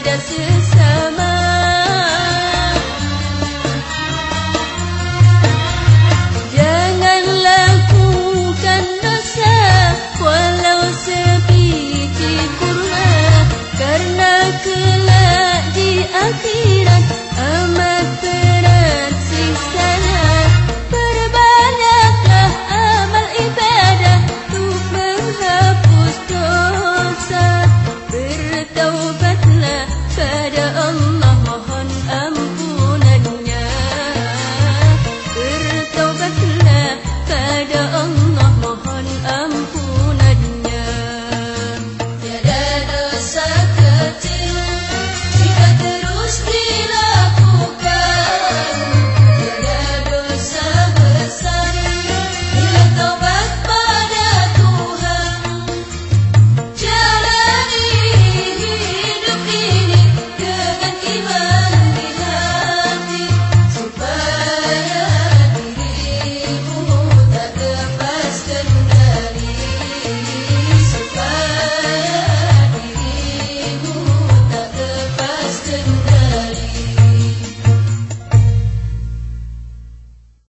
das ist Happy.